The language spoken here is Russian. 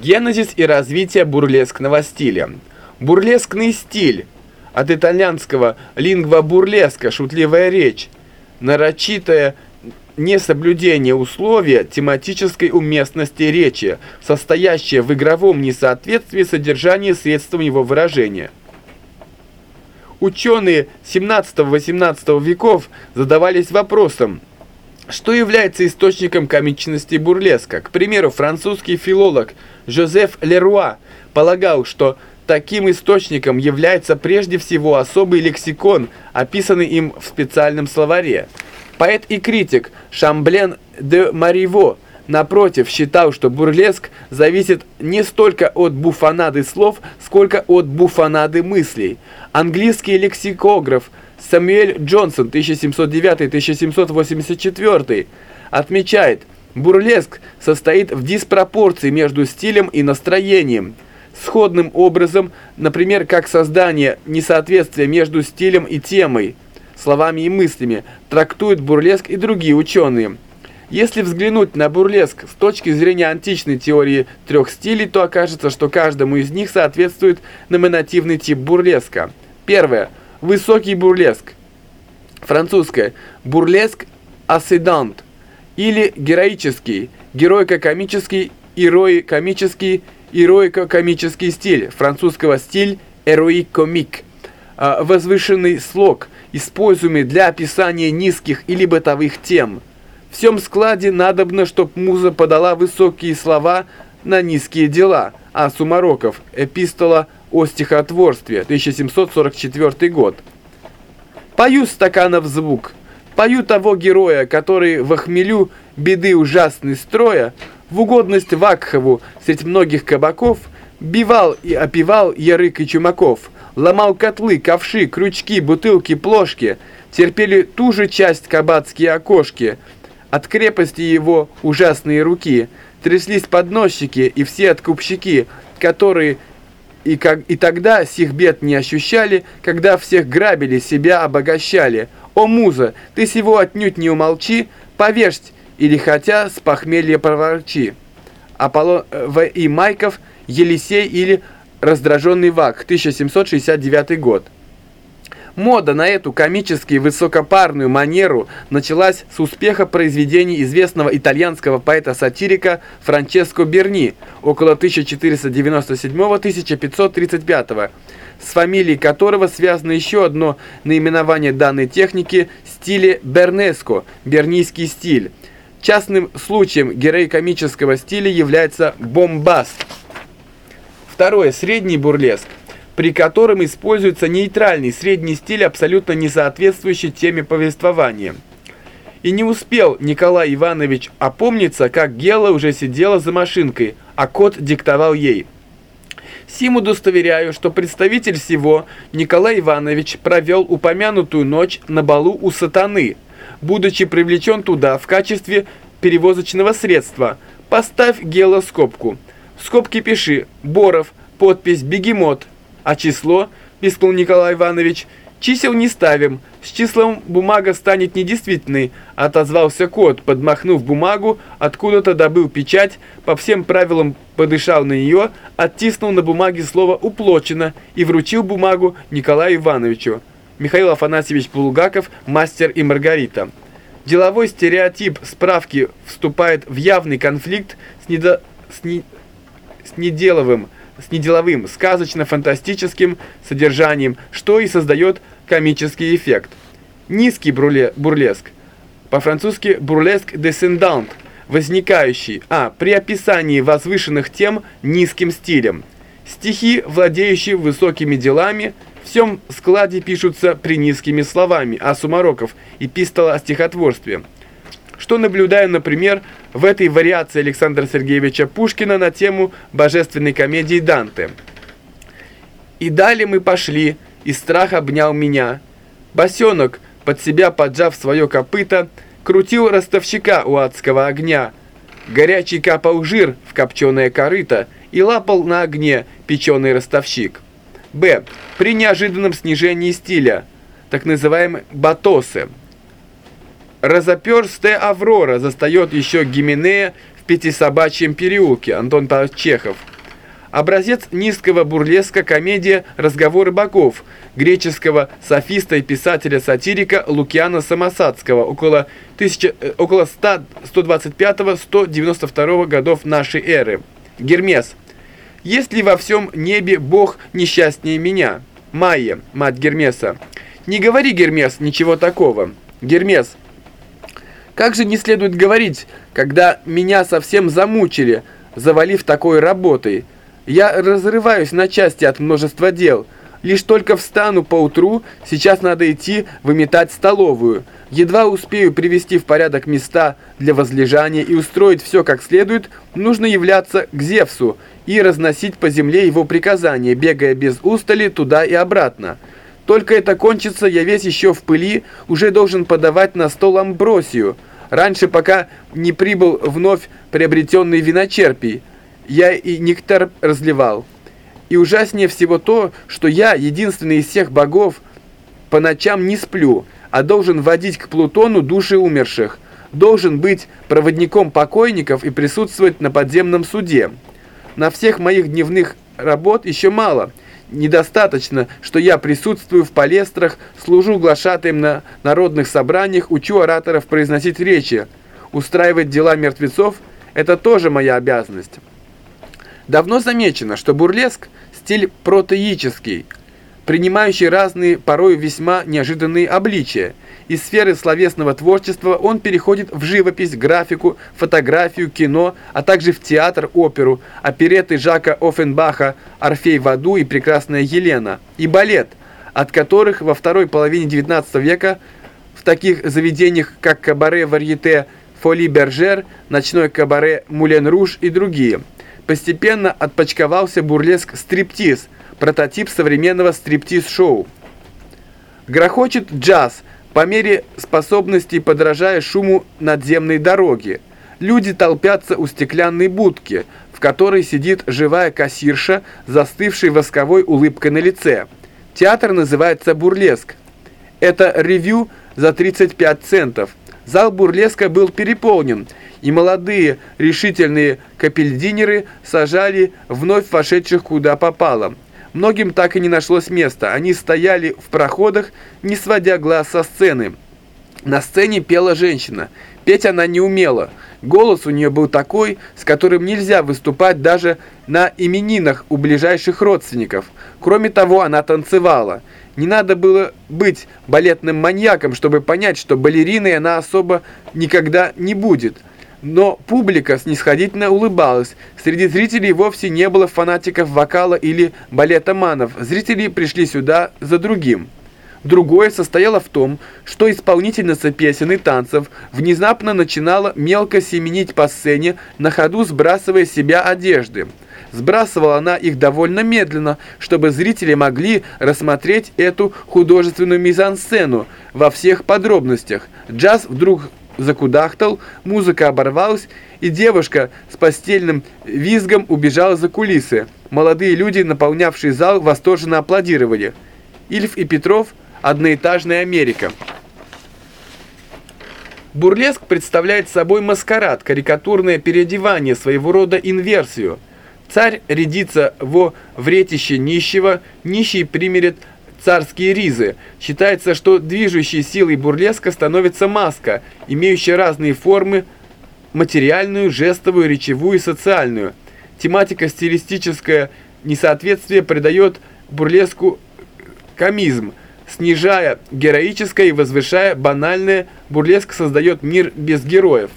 Генезис и развитие бурлескного стиля. Бурлескный стиль, от итальянского «лингва бурлеска» – шутливая речь, нарочитое несоблюдение условия тематической уместности речи, состоящее в игровом несоответствии содержания средством его выражения. Ученые 17-18 веков задавались вопросом – что является источником комичности бурлеска? К примеру, французский филолог Жозеф Леруа полагал, что таким источником является прежде всего особый лексикон, описанный им в специальном словаре. Поэт и критик Шамблен де Мариво, напротив, считал, что бурлеск зависит не столько от буфонады слов, сколько от буфонады мыслей. Английский лексикограф Самуэль Джонсон 1709-1784 отмечает, бурлеск состоит в диспропорции между стилем и настроением. Сходным образом, например, как создание несоответствия между стилем и темой, словами и мыслями, трактуют бурлеск и другие ученые. Если взглянуть на бурлеск с точки зрения античной теории трех стилей, то окажется, что каждому из них соответствует номинативный тип бурлеска. Первое – Высокий бурлеск. Французское. Бурлеск асседант. Или героический, героико-комический, ирои-комический, ироико-комический стиль. Французского стиль эроик-комик. А, возвышенный слог, используемый для описания низких или бытовых тем. В всем складе надобно, чтоб муза подала высокие слова на низкие дела, а Сумароков, эпистола о стихотворстве, 1744 год. Пою стаканов звук, пою того героя, который в охмелю беды ужасной строя, в угодность Вакхову средь многих кабаков, бивал и опивал ярык и чумаков, ломал котлы, ковши, крючки, бутылки, плошки, терпели ту же часть кабацкие окошки, от крепости его ужасные руки, тряслись подносчики и все откупщики, которые и, как, и тогда сих бед не ощущали, когда всех грабили, себя обогащали. О, муза, ты сего отнюдь не умолчи, повежь, или хотя с похмелья проворчи. Аполлон э, В. И. Майков, Елисей или Раздраженный Вак, 1769 год. Мода на эту комически высокопарную манеру началась с успеха произведений известного итальянского поэта-сатирика Франческо Берни около 1497-1535, с фамилией которого связано еще одно наименование данной техники – стиле бернеско – бернийский стиль. Частным случаем героикомического стиля является бомбаст. Второе – средний бурлеск – при котором используется нейтральный средний стиль, абсолютно не соответствующий теме повествования. И не успел Николай Иванович опомниться, как Гела уже сидела за машинкой, а кот диктовал ей. Сим удостоверяю, что представитель всего Николай Иванович провел упомянутую ночь на балу у сатаны, будучи привлечен туда в качестве перевозочного средства. Поставь Гела скобку. В скобке пиши «Боров», подпись «Бегемот», а число, пискнул Николай Иванович, чисел не ставим, с числом бумага станет недействительной, отозвался кот, подмахнув бумагу, откуда-то добыл печать, по всем правилам подышал на нее, оттиснул на бумаге слово «уплочено» и вручил бумагу Николаю Ивановичу. Михаил Афанасьевич Булгаков, «Мастер и Маргарита». Деловой стереотип справки вступает в явный конфликт с, недо... с, не... с неделовым, с неделовым, сказочно-фантастическим содержанием, что и создает комический эффект. Низкий бурле, бурлеск, по-французски бурлеск descendant, возникающий, а, при описании возвышенных тем низким стилем. Стихи, владеющие высокими делами, в всем складе пишутся при низкими словами, а Сумароков – эпистола о стихотворстве – что наблюдаем, например, в этой вариации Александра Сергеевича Пушкина на тему божественной комедии Данте. «И далее мы пошли, и страх обнял меня. Босенок, под себя поджав свое копыто, крутил ростовщика у адского огня. Горячий капал жир в копченое корыто и лапал на огне печеный ростовщик. Б. При неожиданном снижении стиля, так называемые батосы – Разоперстая Аврора застает еще Гименея в Пятисобачьем переулке, Антон Павлович Чехов. Образец низкого бурлеска комедия «Разговоры богов» греческого софиста и писателя-сатирика Лукиана Самосадского около, 1000, э, около 125-192 годов нашей эры. Гермес. Есть ли во всем небе бог несчастнее меня? Майя, мать Гермеса. Не говори, Гермес, ничего такого. Гермес. Как же не следует говорить, когда меня совсем замучили, завалив такой работой? Я разрываюсь на части от множества дел. Лишь только встану поутру, сейчас надо идти выметать столовую. Едва успею привести в порядок места для возлежания и устроить все как следует, нужно являться к Зевсу и разносить по земле его приказания, бегая без устали туда и обратно. Только это кончится, я весь еще в пыли, уже должен подавать на стол амбросию. Раньше, пока не прибыл вновь приобретенный виночерпий, я и нектар разливал. И ужаснее всего то, что я, единственный из всех богов, по ночам не сплю, а должен водить к Плутону души умерших, должен быть проводником покойников и присутствовать на подземном суде. На всех моих дневных работ еще мало. Недостаточно, что я присутствую в палестрах, служу глашатаем на народных собраниях, учу ораторов произносить речи. Устраивать дела мертвецов – это тоже моя обязанность. Давно замечено, что бурлеск – стиль протеический, принимающий разные, порой весьма неожиданные обличия. Из сферы словесного творчества он переходит в живопись, графику, фотографию, кино, а также в театр, оперу, опереты Жака Оффенбаха «Орфей в аду» и «Прекрасная Елена» и балет, от которых во второй половине XIX века в таких заведениях, как кабаре Варьете, Фоли Бержер, ночной кабаре Мулен Руж и другие – постепенно отпочковался бурлеск стриптиз, прототип современного стриптиз-шоу. Грохочет джаз, по мере способностей подражая шуму надземной дороги. Люди толпятся у стеклянной будки, в которой сидит живая кассирша, застывшей восковой улыбкой на лице. Театр называется «Бурлеск». Это ревью за 35 центов. Зал бурлеска был переполнен – и молодые решительные капельдинеры сажали вновь вошедших куда попало. Многим так и не нашлось места, они стояли в проходах, не сводя глаз со сцены. На сцене пела женщина. Петь она не умела. Голос у нее был такой, с которым нельзя выступать даже на именинах у ближайших родственников. Кроме того, она танцевала. Не надо было быть балетным маньяком, чтобы понять, что балериной она особо никогда не будет – но публика снисходительно улыбалась. Среди зрителей вовсе не было фанатиков вокала или балетоманов. Зрители пришли сюда за другим. Другое состояло в том, что исполнительница песен и танцев внезапно начинала мелко семенить по сцене, на ходу сбрасывая с себя одежды. Сбрасывала она их довольно медленно, чтобы зрители могли рассмотреть эту художественную мизансцену во всех подробностях. Джаз вдруг закудахтал, музыка оборвалась, и девушка с постельным визгом убежала за кулисы. Молодые люди, наполнявшие зал, восторженно аплодировали. Ильф и Петров – одноэтажная Америка. Бурлеск представляет собой маскарад, карикатурное переодевание, своего рода инверсию. Царь рядится во вретище нищего, нищий примерит царские ризы. Считается, что движущей силой бурлеска становится маска, имеющая разные формы – материальную, жестовую, речевую и социальную. Тематика стилистическое несоответствие придает бурлеску комизм, снижая героическое и возвышая банальное, бурлеск создает мир без героев.